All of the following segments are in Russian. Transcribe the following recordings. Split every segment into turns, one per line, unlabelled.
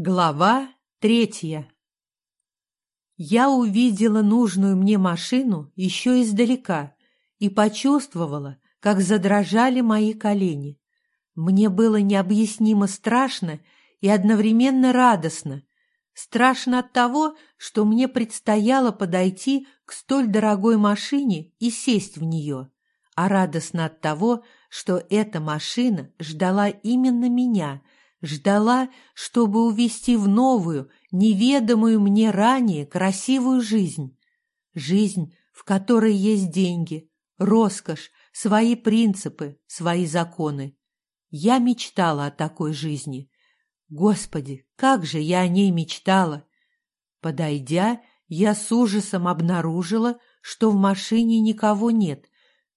Глава третья Я увидела нужную мне машину еще издалека и почувствовала, как задрожали мои колени. Мне было необъяснимо страшно и одновременно радостно. Страшно от того, что мне предстояло подойти к столь дорогой машине и сесть в нее, а радостно от того, что эта машина ждала именно меня — ждала, чтобы увести в новую, неведомую мне ранее красивую жизнь. Жизнь, в которой есть деньги, роскошь, свои принципы, свои законы. Я мечтала о такой жизни. Господи, как же я о ней мечтала! Подойдя, я с ужасом обнаружила, что в машине никого нет.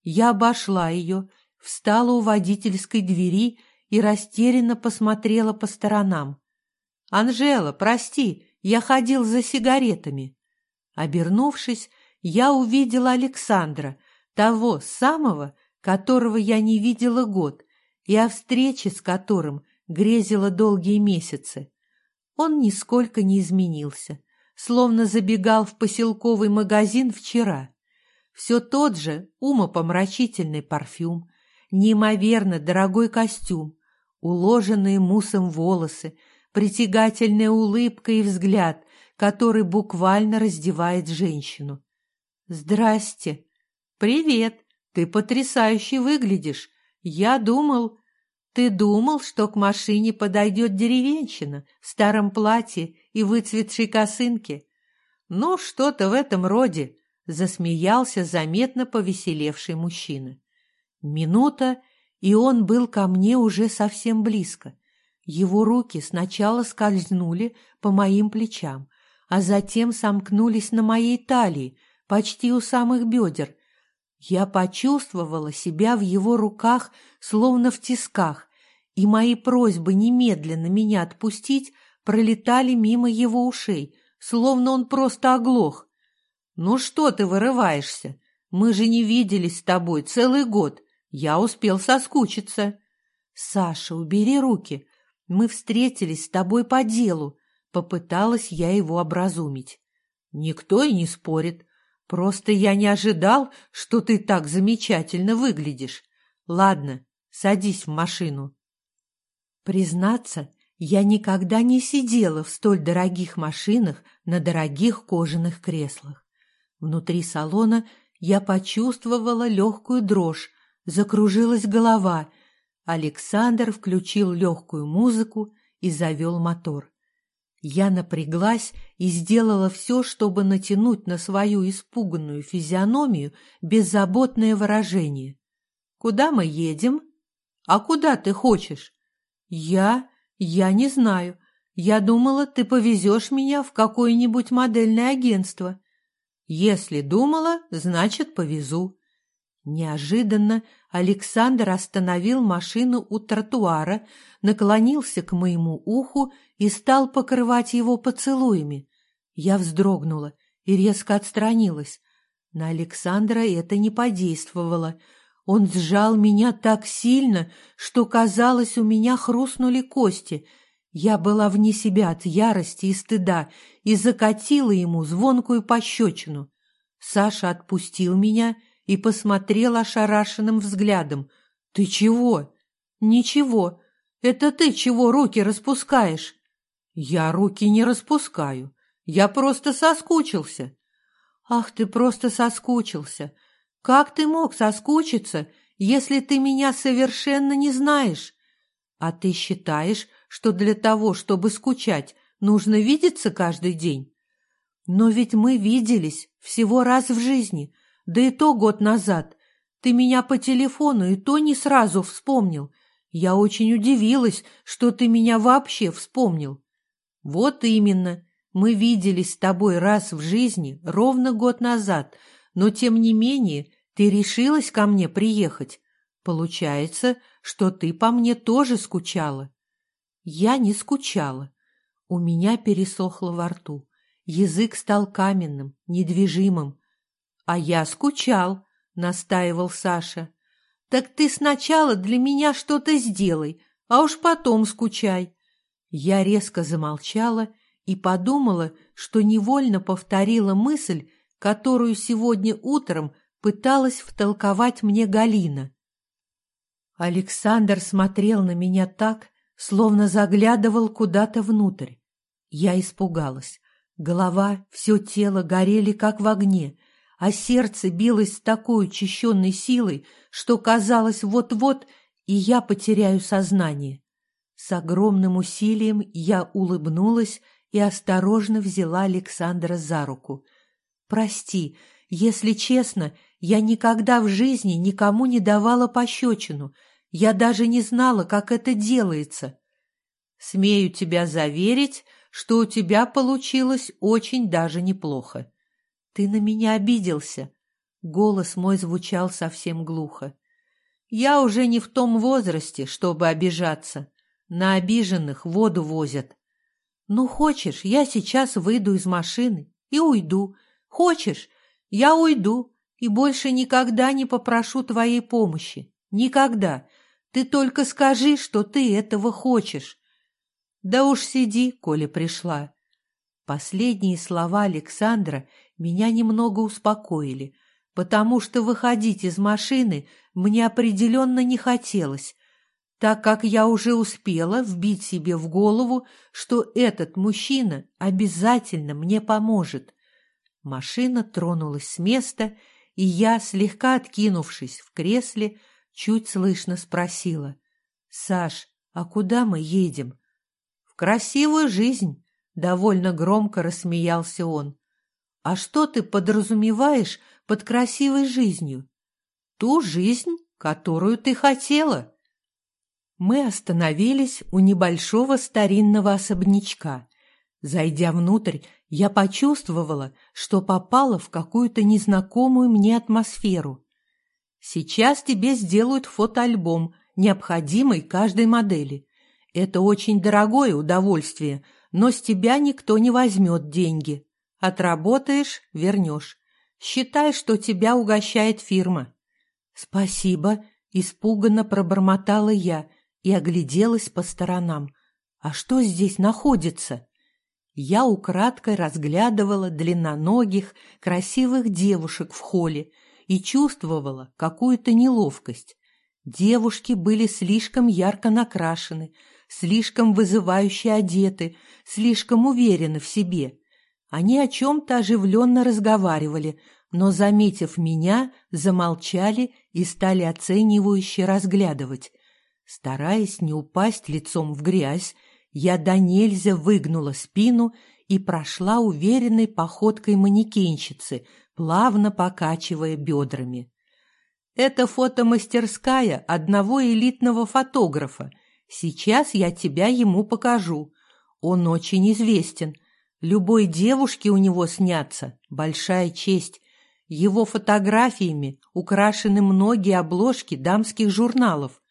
Я обошла ее, встала у водительской двери и растерянно посмотрела по сторонам. «Анжела, прости, я ходил за сигаретами». Обернувшись, я увидела Александра, того самого, которого я не видела год, и о встрече с которым грезила долгие месяцы. Он нисколько не изменился, словно забегал в поселковый магазин вчера. Все тот же умопомрачительный парфюм, неимоверно дорогой костюм, уложенные мусом волосы, притягательная улыбка и взгляд, который буквально раздевает женщину. «Здрасте!» «Привет! Ты потрясающе выглядишь! Я думал...» «Ты думал, что к машине подойдет деревенщина в старом платье и выцветшей косынке?» «Ну, что-то в этом роде», — засмеялся заметно повеселевший мужчина. Минута, и он был ко мне уже совсем близко. Его руки сначала скользнули по моим плечам, а затем сомкнулись на моей талии, почти у самых бедер. Я почувствовала себя в его руках, словно в тисках, и мои просьбы немедленно меня отпустить пролетали мимо его ушей, словно он просто оглох. «Ну что ты вырываешься? Мы же не виделись с тобой целый год. Я успел соскучиться. Саша, убери руки. Мы встретились с тобой по делу. Попыталась я его образумить. Никто и не спорит. Просто я не ожидал, что ты так замечательно выглядишь. Ладно, садись в машину. Признаться, я никогда не сидела в столь дорогих машинах на дорогих кожаных креслах. Внутри салона я почувствовала легкую дрожь, Закружилась голова. Александр включил легкую музыку и завел мотор. Я напряглась и сделала все, чтобы натянуть на свою испуганную физиономию беззаботное выражение. «Куда мы едем?» «А куда ты хочешь?» «Я... я не знаю. Я думала, ты повезешь меня в какое-нибудь модельное агентство». «Если думала, значит, повезу. Неожиданно Александр остановил машину у тротуара, наклонился к моему уху и стал покрывать его поцелуями. Я вздрогнула и резко отстранилась. На Александра это не подействовало. Он сжал меня так сильно, что, казалось, у меня хрустнули кости. Я была вне себя от ярости и стыда и закатила ему звонкую пощечину. Саша отпустил меня и посмотрел ошарашенным взглядом. «Ты чего?» «Ничего. Это ты чего руки распускаешь?» «Я руки не распускаю. Я просто соскучился». «Ах, ты просто соскучился. Как ты мог соскучиться, если ты меня совершенно не знаешь? А ты считаешь, что для того, чтобы скучать, нужно видеться каждый день? Но ведь мы виделись всего раз в жизни, да и то год назад. Ты меня по телефону и то не сразу вспомнил. Я очень удивилась, что ты меня вообще вспомнил. Вот именно. Мы виделись с тобой раз в жизни ровно год назад, но тем не менее ты решилась ко мне приехать. Получается, что ты по мне тоже скучала. Я не скучала. У меня пересохло во рту. Язык стал каменным, недвижимым. «А я скучал», — настаивал Саша. «Так ты сначала для меня что-то сделай, а уж потом скучай». Я резко замолчала и подумала, что невольно повторила мысль, которую сегодня утром пыталась втолковать мне Галина. Александр смотрел на меня так, словно заглядывал куда-то внутрь. Я испугалась. Голова, все тело горели, как в огне, а сердце билось с такой учащенной силой, что казалось вот-вот, и я потеряю сознание. С огромным усилием я улыбнулась и осторожно взяла Александра за руку. «Прости, если честно, я никогда в жизни никому не давала пощечину. Я даже не знала, как это делается. Смею тебя заверить, что у тебя получилось очень даже неплохо. Ты на меня обиделся. Голос мой звучал совсем глухо. Я уже не в том возрасте, чтобы обижаться. На обиженных воду возят. Ну, хочешь, я сейчас выйду из машины и уйду. Хочешь, я уйду и больше никогда не попрошу твоей помощи. Никогда. Ты только скажи, что ты этого хочешь. Да уж сиди, коли пришла. Последние слова Александра меня немного успокоили, потому что выходить из машины мне определенно не хотелось, так как я уже успела вбить себе в голову, что этот мужчина обязательно мне поможет. Машина тронулась с места, и я, слегка откинувшись в кресле, чуть слышно спросила. «Саш, а куда мы едем?» «В красивую жизнь!» — довольно громко рассмеялся он. «А что ты подразумеваешь под красивой жизнью?» «Ту жизнь, которую ты хотела!» Мы остановились у небольшого старинного особнячка. Зайдя внутрь, я почувствовала, что попала в какую-то незнакомую мне атмосферу. Сейчас тебе сделают фотоальбом, необходимый каждой модели. Это очень дорогое удовольствие, но с тебя никто не возьмет деньги. Отработаешь – вернешь. Считай, что тебя угощает фирма. Спасибо, испуганно пробормотала я и огляделась по сторонам. А что здесь находится? Я украдкой разглядывала длинноногих, красивых девушек в холле, и чувствовала какую-то неловкость. Девушки были слишком ярко накрашены, слишком вызывающе одеты, слишком уверены в себе. Они о чем-то оживленно разговаривали, но, заметив меня, замолчали и стали оценивающе разглядывать. Стараясь не упасть лицом в грязь, я до нельзя выгнула спину и прошла уверенной походкой манекенщицы, плавно покачивая бедрами. Это фотомастерская одного элитного фотографа. Сейчас я тебя ему покажу. Он очень известен. Любой девушке у него снятся. Большая честь. Его фотографиями украшены многие обложки дамских журналов.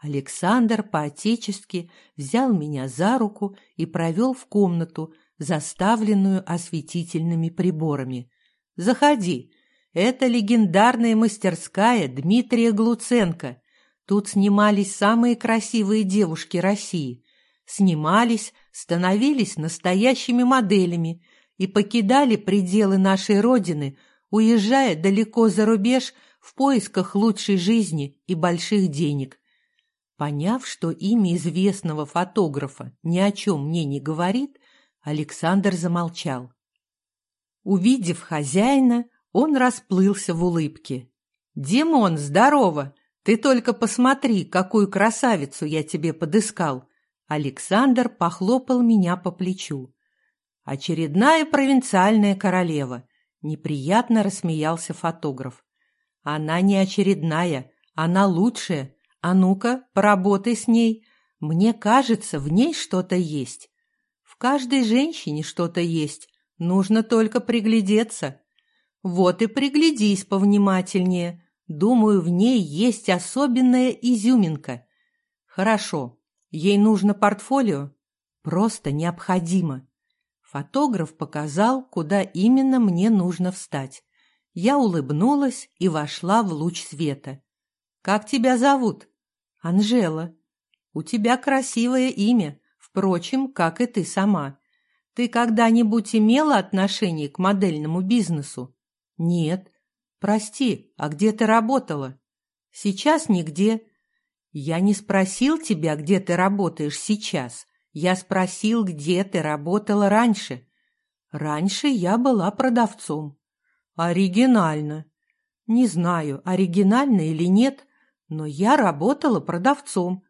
Александр по-отечески взял меня за руку и провел в комнату, заставленную осветительными приборами. Заходи. Это легендарная мастерская Дмитрия Глуценко. Тут снимались самые красивые девушки России. Снимались, становились настоящими моделями и покидали пределы нашей Родины, уезжая далеко за рубеж в поисках лучшей жизни и больших денег. Поняв, что имя известного фотографа ни о чем мне не говорит, Александр замолчал. Увидев хозяина, он расплылся в улыбке. «Димон, здорово! Ты только посмотри, какую красавицу я тебе подыскал!» Александр похлопал меня по плечу. «Очередная провинциальная королева!» Неприятно рассмеялся фотограф. «Она не очередная, она лучшая. А ну-ка, поработай с ней. Мне кажется, в ней что-то есть. В каждой женщине что-то есть. Нужно только приглядеться. Вот и приглядись повнимательнее. Думаю, в ней есть особенная изюминка. Хорошо. Ей нужно портфолио? Просто необходимо. Фотограф показал, куда именно мне нужно встать. Я улыбнулась и вошла в луч света. «Как тебя зовут?» «Анжела». «У тебя красивое имя. Впрочем, как и ты сама. Ты когда-нибудь имела отношение к модельному бизнесу? Нет. Прости, а где ты работала? Сейчас нигде. Я не спросил тебя, где ты работаешь сейчас. Я спросил, где ты работала раньше. Раньше я была продавцом. Оригинально. Не знаю, оригинально или нет, но я работала продавцом.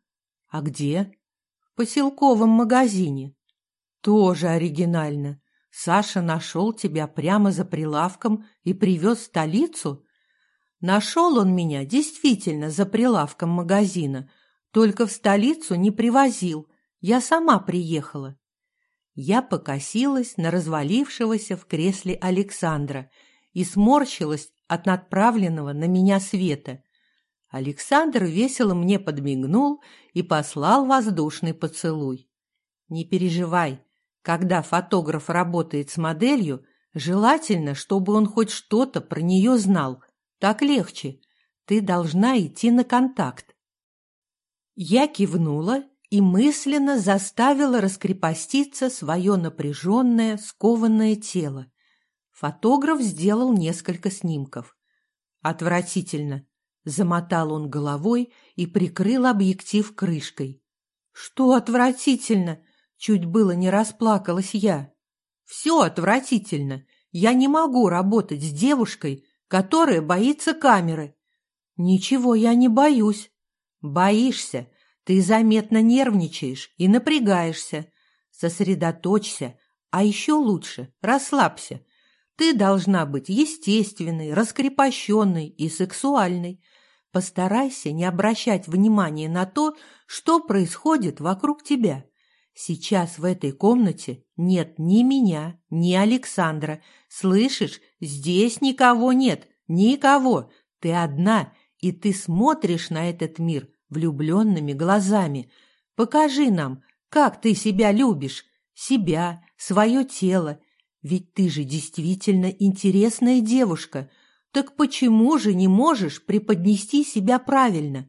А где? В поселковом магазине. Тоже оригинально. Саша нашел тебя прямо за прилавком и привез в столицу? Нашел он меня действительно за прилавком магазина, только в столицу не привозил. Я сама приехала. Я покосилась на развалившегося в кресле Александра и сморщилась от надправленного на меня света. Александр весело мне подмигнул и послал воздушный поцелуй. «Не переживай, когда фотограф работает с моделью, желательно, чтобы он хоть что-то про нее знал. Так легче. Ты должна идти на контакт». Я кивнула и мысленно заставила раскрепоститься свое напряженное, скованное тело. Фотограф сделал несколько снимков. Отвратительно. Замотал он головой и прикрыл объектив крышкой. Что отвратительно? Чуть было не расплакалась я. Все отвратительно. Я не могу работать с девушкой, которая боится камеры. Ничего я не боюсь. Боишься. Ты заметно нервничаешь и напрягаешься. Сосредоточься, а еще лучше расслабься. Ты должна быть естественной, раскрепощенной и сексуальной. Постарайся не обращать внимания на то, что происходит вокруг тебя. Сейчас в этой комнате нет ни меня, ни Александра. Слышишь, здесь никого нет, никого. Ты одна, и ты смотришь на этот мир влюбленными глазами. Покажи нам, как ты себя любишь, себя, свое тело, ведь ты же действительно интересная девушка. Так почему же не можешь преподнести себя правильно?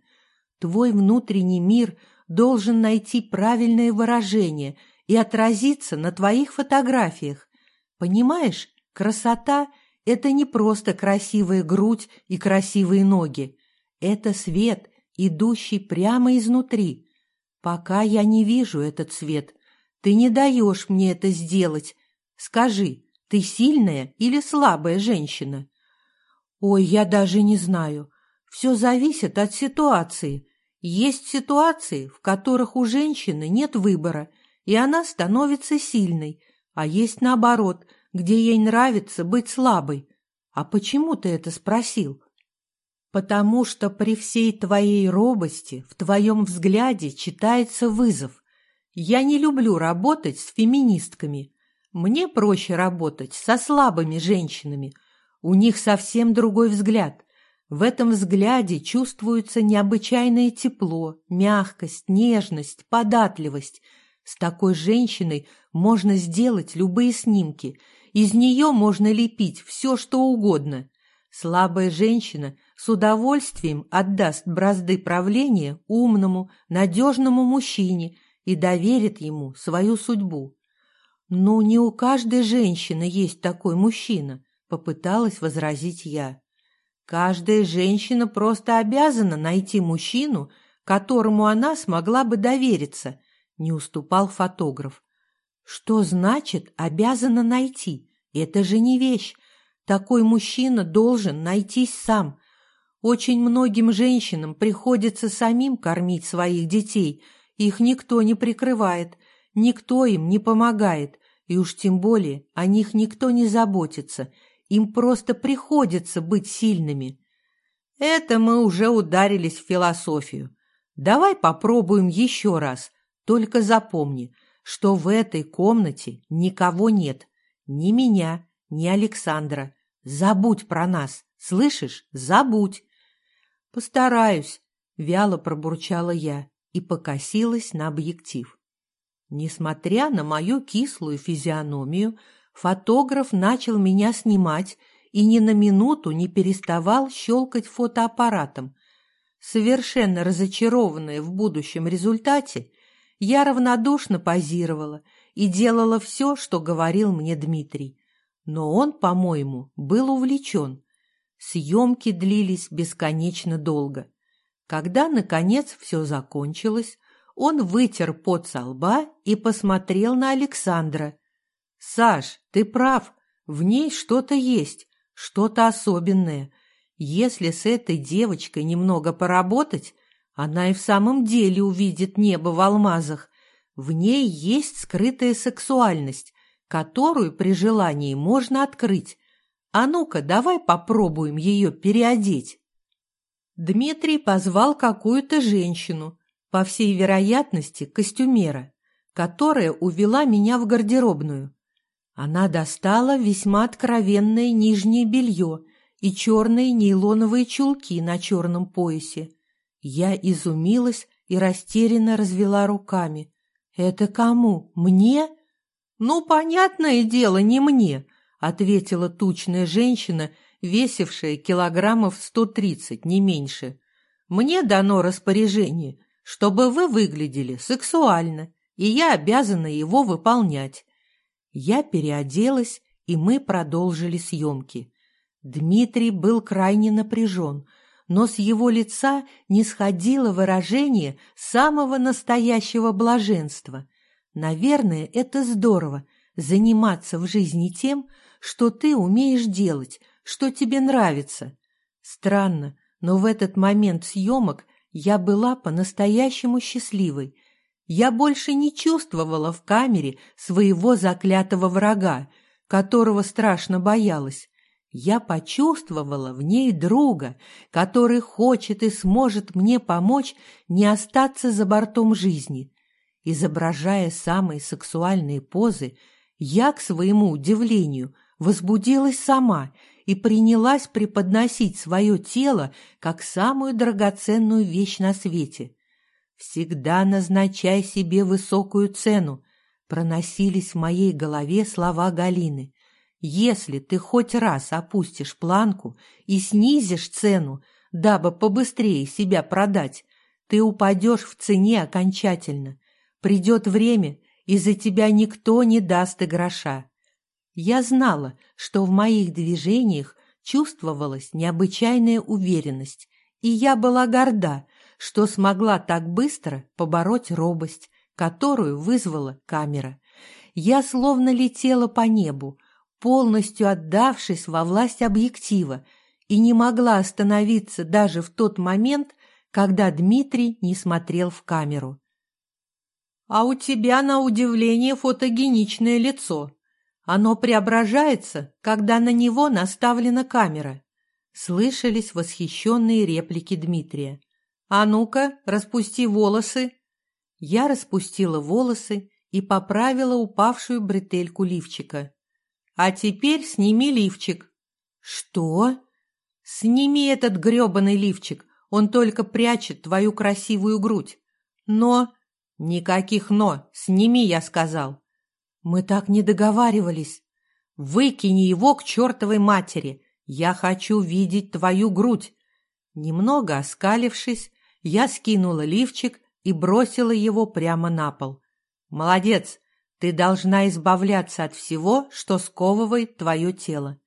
Твой внутренний мир должен найти правильное выражение и отразиться на твоих фотографиях. Понимаешь, красота – это не просто красивая грудь и красивые ноги. Это свет, идущий прямо изнутри. Пока я не вижу этот свет, ты не даешь мне это сделать, Скажи, ты сильная или слабая женщина? Ой, я даже не знаю. Все зависит от ситуации. Есть ситуации, в которых у женщины нет выбора, и она становится сильной, а есть наоборот, где ей нравится быть слабой. А почему ты это спросил? Потому что при всей твоей робости в твоем взгляде читается вызов. Я не люблю работать с феминистками, мне проще работать со слабыми женщинами. У них совсем другой взгляд. В этом взгляде чувствуется необычайное тепло, мягкость, нежность, податливость. С такой женщиной можно сделать любые снимки. Из нее можно лепить все, что угодно. Слабая женщина с удовольствием отдаст бразды правления умному, надежному мужчине и доверит ему свою судьбу. «Ну, не у каждой женщины есть такой мужчина», — попыталась возразить я. «Каждая женщина просто обязана найти мужчину, которому она смогла бы довериться», — не уступал фотограф. «Что значит «обязана найти»? Это же не вещь. Такой мужчина должен найтись сам. Очень многим женщинам приходится самим кормить своих детей. Их никто не прикрывает. Никто им не помогает, и уж тем более о них никто не заботится, им просто приходится быть сильными. Это мы уже ударились в философию. Давай попробуем еще раз, только запомни, что в этой комнате никого нет, ни меня, ни Александра. Забудь про нас, слышишь? Забудь. Постараюсь, вяло пробурчала я и покосилась на объектив. Несмотря на мою кислую физиономию, фотограф начал меня снимать и ни на минуту не переставал щелкать фотоаппаратом. Совершенно разочарованная в будущем результате, я равнодушно позировала и делала все, что говорил мне Дмитрий. Но он, по-моему, был увлечен. Съемки длились бесконечно долго. Когда, наконец, все закончилось, он вытер пот со лба и посмотрел на Александра. «Саш, ты прав, в ней что-то есть, что-то особенное. Если с этой девочкой немного поработать, она и в самом деле увидит небо в алмазах. В ней есть скрытая сексуальность, которую при желании можно открыть. А ну-ка, давай попробуем ее переодеть». Дмитрий позвал какую-то женщину, по всей вероятности, костюмера, которая увела меня в гардеробную. Она достала весьма откровенное нижнее белье и черные нейлоновые чулки на черном поясе. Я изумилась и растерянно развела руками. «Это кому? Мне?» «Ну, понятное дело, не мне», — ответила тучная женщина весившая килограммов сто тридцать, не меньше. Мне дано распоряжение, чтобы вы выглядели сексуально, и я обязана его выполнять. Я переоделась, и мы продолжили съемки. Дмитрий был крайне напряжен, но с его лица не сходило выражение самого настоящего блаженства. Наверное, это здорово — заниматься в жизни тем, что ты умеешь делать — что тебе нравится. Странно, но в этот момент съемок я была по-настоящему счастливой. Я больше не чувствовала в камере своего заклятого врага, которого страшно боялась. Я почувствовала в ней друга, который хочет и сможет мне помочь не остаться за бортом жизни. Изображая самые сексуальные позы, я, к своему удивлению, возбудилась сама и принялась преподносить свое тело как самую драгоценную вещь на свете. «Всегда назначай себе высокую цену», — проносились в моей голове слова Галины. «Если ты хоть раз опустишь планку и снизишь цену, дабы побыстрее себя продать, ты упадешь в цене окончательно. Придет время, и за тебя никто не даст и гроша. Я знала, что в моих движениях чувствовалась необычайная уверенность, и я была горда, что смогла так быстро побороть робость, которую вызвала камера. Я словно летела по небу, полностью отдавшись во власть объектива, и не могла остановиться даже в тот момент, когда Дмитрий не смотрел в камеру. «А у тебя, на удивление, фотогеничное лицо», оно преображается, когда на него наставлена камера. Слышались восхищенные реплики Дмитрия. «А ну-ка, распусти волосы!» Я распустила волосы и поправила упавшую бретельку лифчика. «А теперь сними лифчик». «Что?» «Сними этот грёбаный лифчик, он только прячет твою красивую грудь». «Но...» «Никаких «но», сними, я сказал». Мы так не договаривались. Выкини его к чертовой матери. Я хочу видеть твою грудь. Немного оскалившись, я скинула лифчик и бросила его прямо на пол. Молодец, ты должна избавляться от всего, что сковывает твое тело.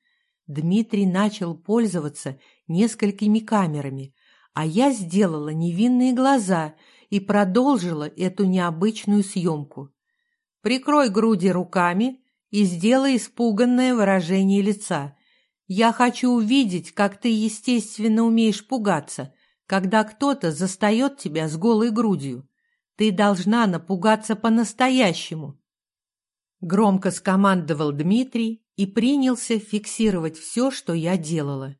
Дмитрий начал пользоваться несколькими камерами, а я сделала невинные глаза и продолжила эту необычную съемку. Прикрой груди руками и сделай испуганное выражение лица. Я хочу увидеть, как ты естественно умеешь пугаться, когда кто-то застает тебя с голой грудью. Ты должна напугаться по-настоящему. Громко скомандовал Дмитрий и принялся фиксировать все, что я делала.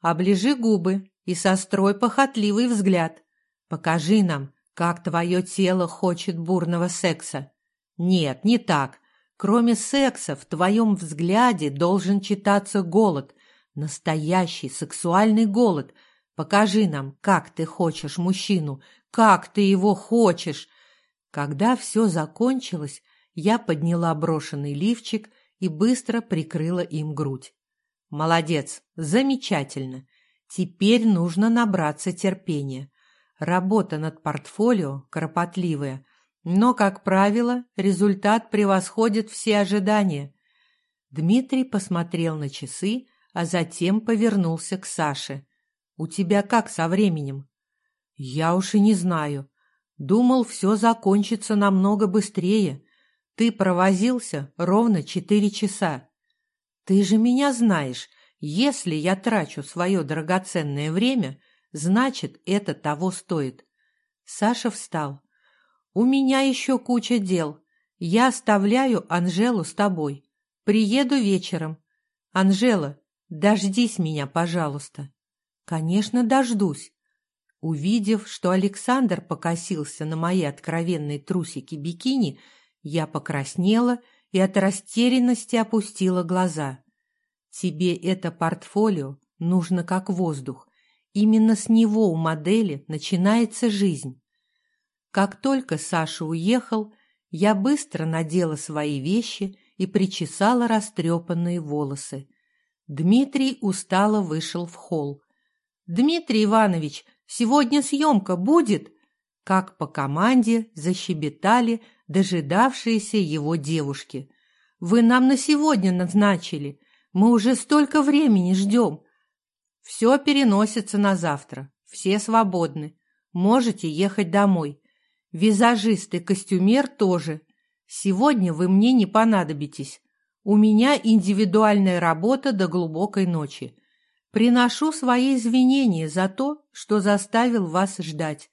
Оближи губы и сострой похотливый взгляд. Покажи нам, как твое тело хочет бурного секса. Нет, не так. Кроме секса в твоем взгляде должен читаться голод. Настоящий сексуальный голод. Покажи нам, как ты хочешь мужчину, как ты его хочешь. Когда все закончилось, я подняла брошенный лифчик и быстро прикрыла им грудь. Молодец, замечательно. Теперь нужно набраться терпения. Работа над портфолио кропотливая, Но, как правило, результат превосходит все ожидания. Дмитрий посмотрел на часы, а затем повернулся к Саше. «У тебя как со временем?» «Я уж и не знаю. Думал, все закончится намного быстрее. Ты провозился ровно четыре часа. Ты же меня знаешь. Если я трачу свое драгоценное время, значит, это того стоит». Саша встал. «У меня еще куча дел. Я оставляю Анжелу с тобой. Приеду вечером. Анжела, дождись меня, пожалуйста». «Конечно, дождусь». Увидев, что Александр покосился на мои откровенные трусики бикини, я покраснела и от растерянности опустила глаза. «Тебе это портфолио нужно как воздух. Именно с него у модели начинается жизнь. Как только Саша уехал, я быстро надела свои вещи и причесала растрепанные волосы. Дмитрий устало вышел в холл. «Дмитрий Иванович, сегодня съемка будет?» Как по команде защебетали дожидавшиеся его девушки. «Вы нам на сегодня назначили. Мы уже столько времени ждем. Все переносится на завтра. Все свободны. Можете ехать домой. Визажист и костюмер тоже. Сегодня вы мне не понадобитесь. У меня индивидуальная работа до глубокой ночи. Приношу свои извинения за то, что заставил вас ждать.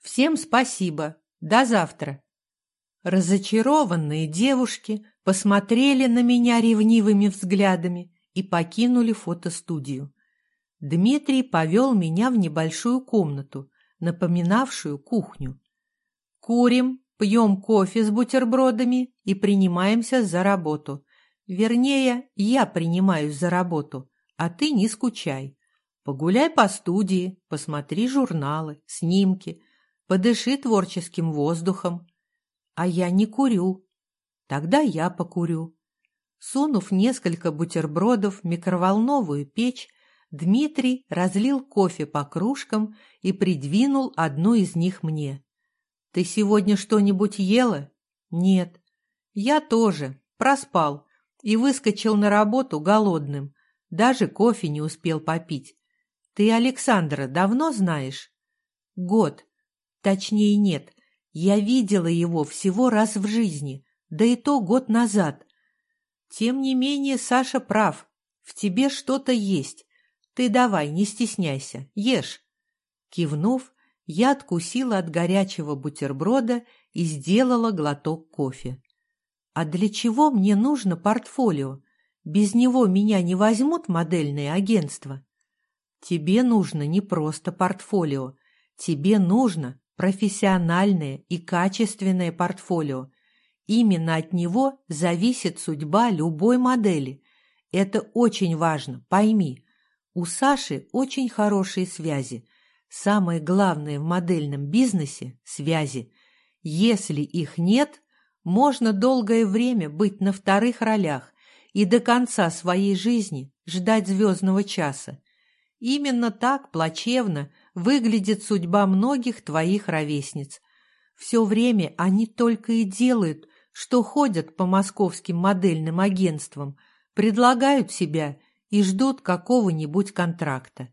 Всем спасибо. До завтра. Разочарованные девушки посмотрели на меня ревнивыми взглядами и покинули фотостудию. Дмитрий повел меня в небольшую комнату, напоминавшую кухню. Курим, пьем кофе с бутербродами и принимаемся за работу. Вернее, я принимаюсь за работу, а ты не скучай. Погуляй по студии, посмотри журналы, снимки, подыши творческим воздухом. А я не курю. Тогда я покурю. Сунув несколько бутербродов в микроволновую печь, Дмитрий разлил кофе по кружкам и придвинул одну из них мне. «Ты сегодня что-нибудь ела?» «Нет». «Я тоже. Проспал. И выскочил на работу голодным. Даже кофе не успел попить. Ты Александра давно знаешь?» «Год. Точнее, нет. Я видела его всего раз в жизни, да и то год назад. Тем не менее, Саша прав. В тебе что-то есть. Ты давай, не стесняйся, ешь. Кивнув, я откусила от горячего бутерброда и сделала глоток кофе. А для чего мне нужно портфолио? Без него меня не возьмут модельные агентства. Тебе нужно не просто портфолио. Тебе нужно профессиональное и качественное портфолио. Именно от него зависит судьба любой модели. Это очень важно, пойми. У Саши очень хорошие связи. Самое главное в модельном бизнесе – связи. Если их нет, можно долгое время быть на вторых ролях и до конца своей жизни ждать звездного часа. Именно так плачевно выглядит судьба многих твоих ровесниц. Все время они только и делают, что ходят по московским модельным агентствам, предлагают себя – и ждут какого-нибудь контракта.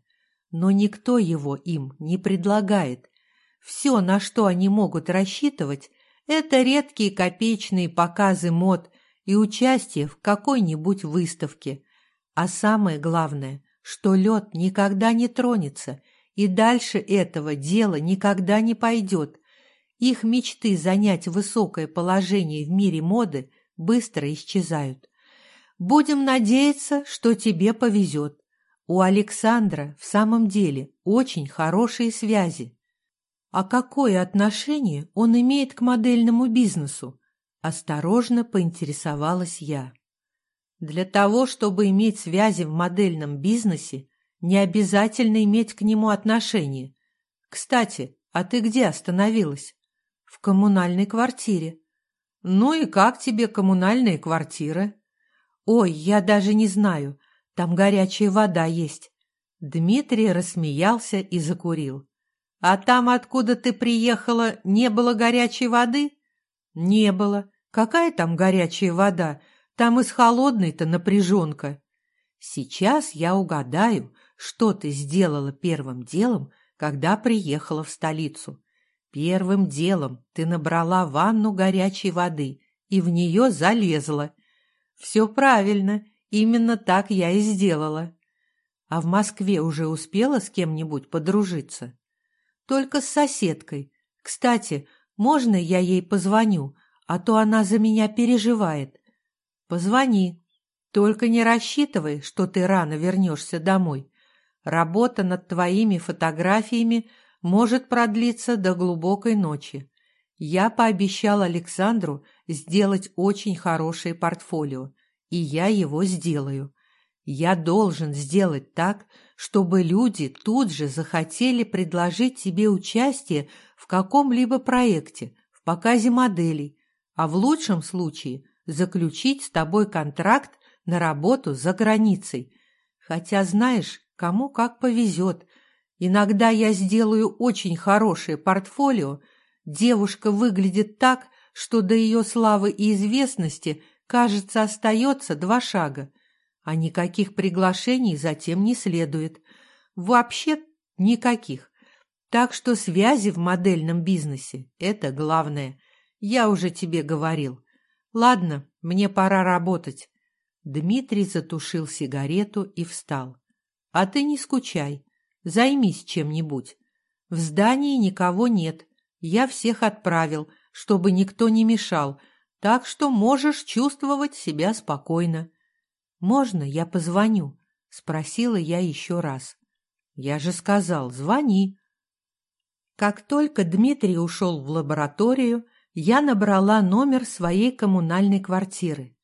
Но никто его им не предлагает. Все, на что они могут рассчитывать, это редкие копеечные показы мод и участие в какой-нибудь выставке. А самое главное, что лед никогда не тронется, и дальше этого дела никогда не пойдет. Их мечты занять высокое положение в мире моды быстро исчезают. Будем надеяться, что тебе повезет. У Александра в самом деле очень хорошие связи. А какое отношение он имеет к модельному бизнесу? Осторожно поинтересовалась я. Для того, чтобы иметь связи в модельном бизнесе, не обязательно иметь к нему отношение. Кстати, а ты где остановилась? В коммунальной квартире. Ну и как тебе коммунальная квартира? «Ой, я даже не знаю. Там горячая вода есть». Дмитрий рассмеялся и закурил. «А там, откуда ты приехала, не было горячей воды? Не было. Какая там горячая вода? Там из холодной-то напряженка. Сейчас я угадаю, что ты сделала первым делом, когда приехала в столицу. Первым делом ты набрала ванну горячей воды и в нее залезла. Все правильно, именно так я и сделала. А в Москве уже успела с кем-нибудь подружиться? Только с соседкой. Кстати, можно я ей позвоню, а то она за меня переживает. Позвони. Только не рассчитывай, что ты рано вернешься домой. Работа над твоими фотографиями может продлиться до глубокой ночи. Я пообещал Александру сделать очень хорошее портфолио, и я его сделаю. Я должен сделать так, чтобы люди тут же захотели предложить тебе участие в каком-либо проекте, в показе моделей, а в лучшем случае заключить с тобой контракт на работу за границей. Хотя, знаешь, кому как повезет. Иногда я сделаю очень хорошее портфолио, девушка выглядит так, что до ее славы и известности, кажется, остается два шага, а никаких приглашений затем не следует. Вообще никаких. Так что связи в модельном бизнесе – это главное. Я уже тебе говорил. Ладно, мне пора работать. Дмитрий затушил сигарету и встал. А ты не скучай. Займись чем-нибудь. В здании никого нет. Я всех отправил, чтобы никто не мешал, так что можешь чувствовать себя спокойно. «Можно я позвоню?» — спросила я еще раз. «Я же сказал, звони». Как только Дмитрий ушел в лабораторию, я набрала номер своей коммунальной квартиры.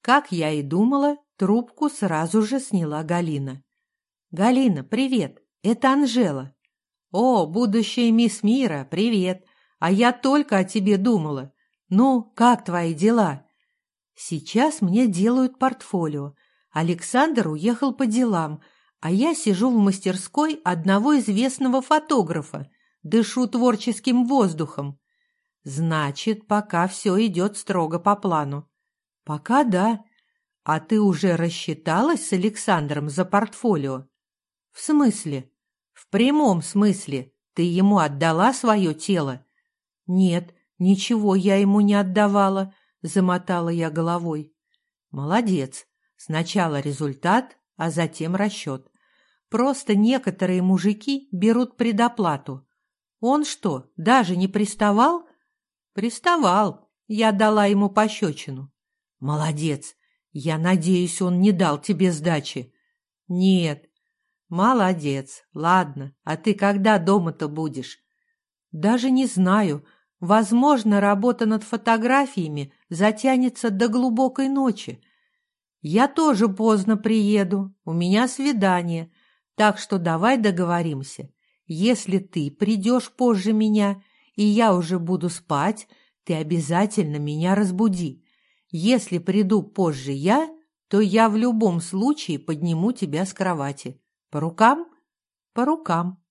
Как я и думала, трубку сразу же сняла Галина. «Галина, привет, это Анжела». «О, будущая мисс Мира, привет! А я только о тебе думала. Ну, как твои дела?» «Сейчас мне делают портфолио. Александр уехал по делам, а я сижу в мастерской одного известного фотографа, дышу творческим воздухом. Значит, пока все идет строго по плану. Пока да. А ты уже рассчиталась с Александром за портфолио? В смысле? В прямом смысле. Ты ему отдала свое тело? Нет, ничего я ему не отдавала, замотала я головой. Молодец. Сначала результат, а затем расчет. Просто некоторые мужики берут предоплату. Он что, даже не приставал? Приставал. Я дала ему пощечину. Молодец. Я надеюсь, он не дал тебе сдачи. Нет. Молодец. Ладно. А ты когда дома-то будешь? Даже не знаю. Возможно, работа над фотографиями затянется до глубокой ночи. Я тоже поздно приеду, у меня свидание, так что давай договоримся. Если ты придешь позже меня, и я уже буду спать, ты обязательно меня разбуди. Если приду позже я, то я в любом случае подниму тебя с кровати. По рукам? По рукам.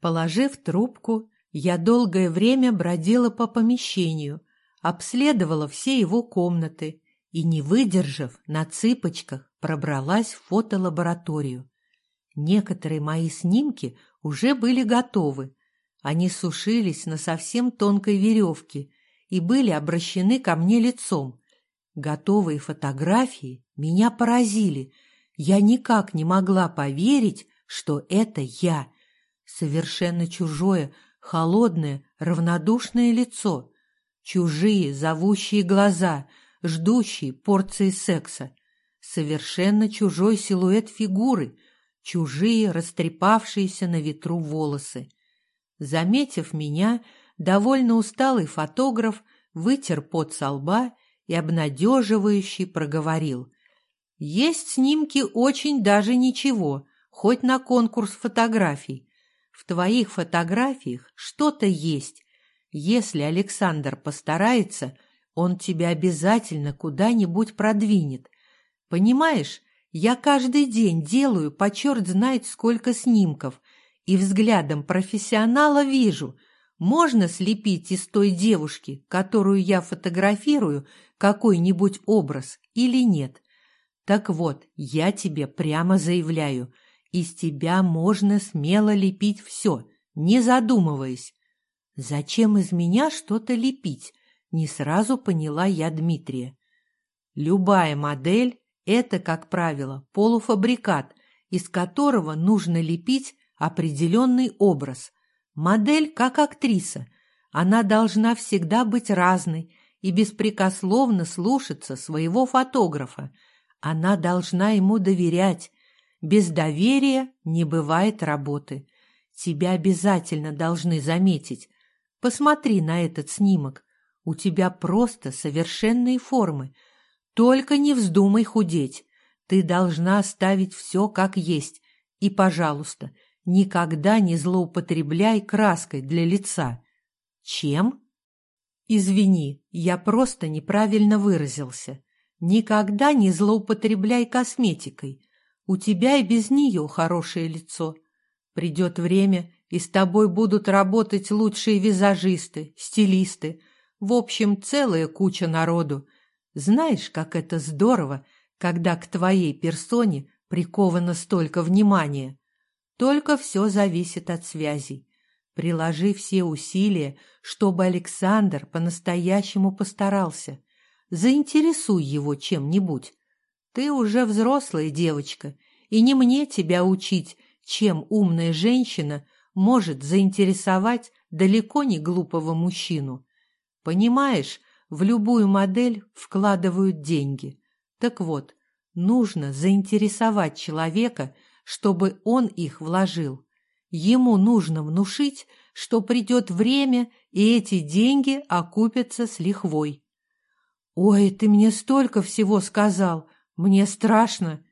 Положив трубку, я долгое время бродила по помещению, обследовала все его комнаты и, не выдержав, на цыпочках пробралась в фотолабораторию. Некоторые мои снимки уже были готовы. Они сушились на совсем тонкой веревке и были обращены ко мне лицом. Готовые фотографии меня поразили. Я никак не могла поверить, что это я. Совершенно чужое, холодное, равнодушное лицо. Чужие, зовущие глаза — ждущий порции секса. Совершенно чужой силуэт фигуры, чужие растрепавшиеся на ветру волосы. Заметив меня, довольно усталый фотограф вытер пот со лба и обнадеживающе проговорил. «Есть снимки очень даже ничего, хоть на конкурс фотографий. В твоих фотографиях что-то есть. Если Александр постарается, он тебя обязательно куда-нибудь продвинет. Понимаешь, я каждый день делаю по черт знает сколько снимков, и взглядом профессионала вижу, можно слепить из той девушки, которую я фотографирую, какой-нибудь образ или нет? Так вот, я тебе прямо заявляю, из тебя можно смело лепить все, не задумываясь. Зачем из меня что-то лепить? Не сразу поняла я Дмитрия. Любая модель – это, как правило, полуфабрикат, из которого нужно лепить определенный образ. Модель как актриса. Она должна всегда быть разной и беспрекословно слушаться своего фотографа. Она должна ему доверять. Без доверия не бывает работы. Тебя обязательно должны заметить. Посмотри на этот снимок. У тебя просто совершенные формы. Только не вздумай худеть. Ты должна оставить все как есть. И, пожалуйста, никогда не злоупотребляй краской для лица. Чем? Извини, я просто неправильно выразился. Никогда не злоупотребляй косметикой. У тебя и без нее хорошее лицо. Придет время, и с тобой будут работать лучшие визажисты, стилисты. В общем, целая куча народу. Знаешь, как это здорово, когда к твоей персоне приковано столько внимания. Только все зависит от связей. Приложи все усилия, чтобы Александр по-настоящему постарался. Заинтересуй его чем-нибудь. Ты уже взрослая девочка, и не мне тебя учить, чем умная женщина может заинтересовать далеко не глупого мужчину. Понимаешь, в любую модель вкладывают деньги. Так вот, нужно заинтересовать человека, чтобы он их вложил. Ему нужно внушить, что придет время, и эти деньги окупятся с лихвой. «Ой, ты мне столько всего сказал! Мне страшно!»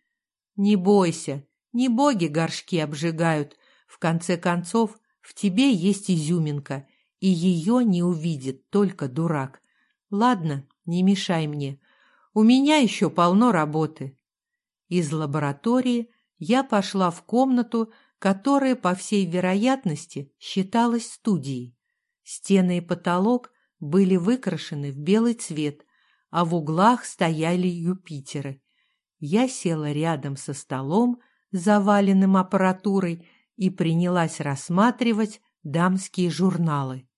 «Не бойся, не боги горшки обжигают. В конце концов, в тебе есть изюминка, и ее не увидит только дурак. Ладно, не мешай мне. У меня еще полно работы». Из лаборатории я пошла в комнату, которая, по всей вероятности, считалась студией. Стены и потолок были выкрашены в белый цвет, а в углах стояли Юпитеры. Я села рядом со столом, заваленным аппаратурой, и принялась рассматривать дамские журналы.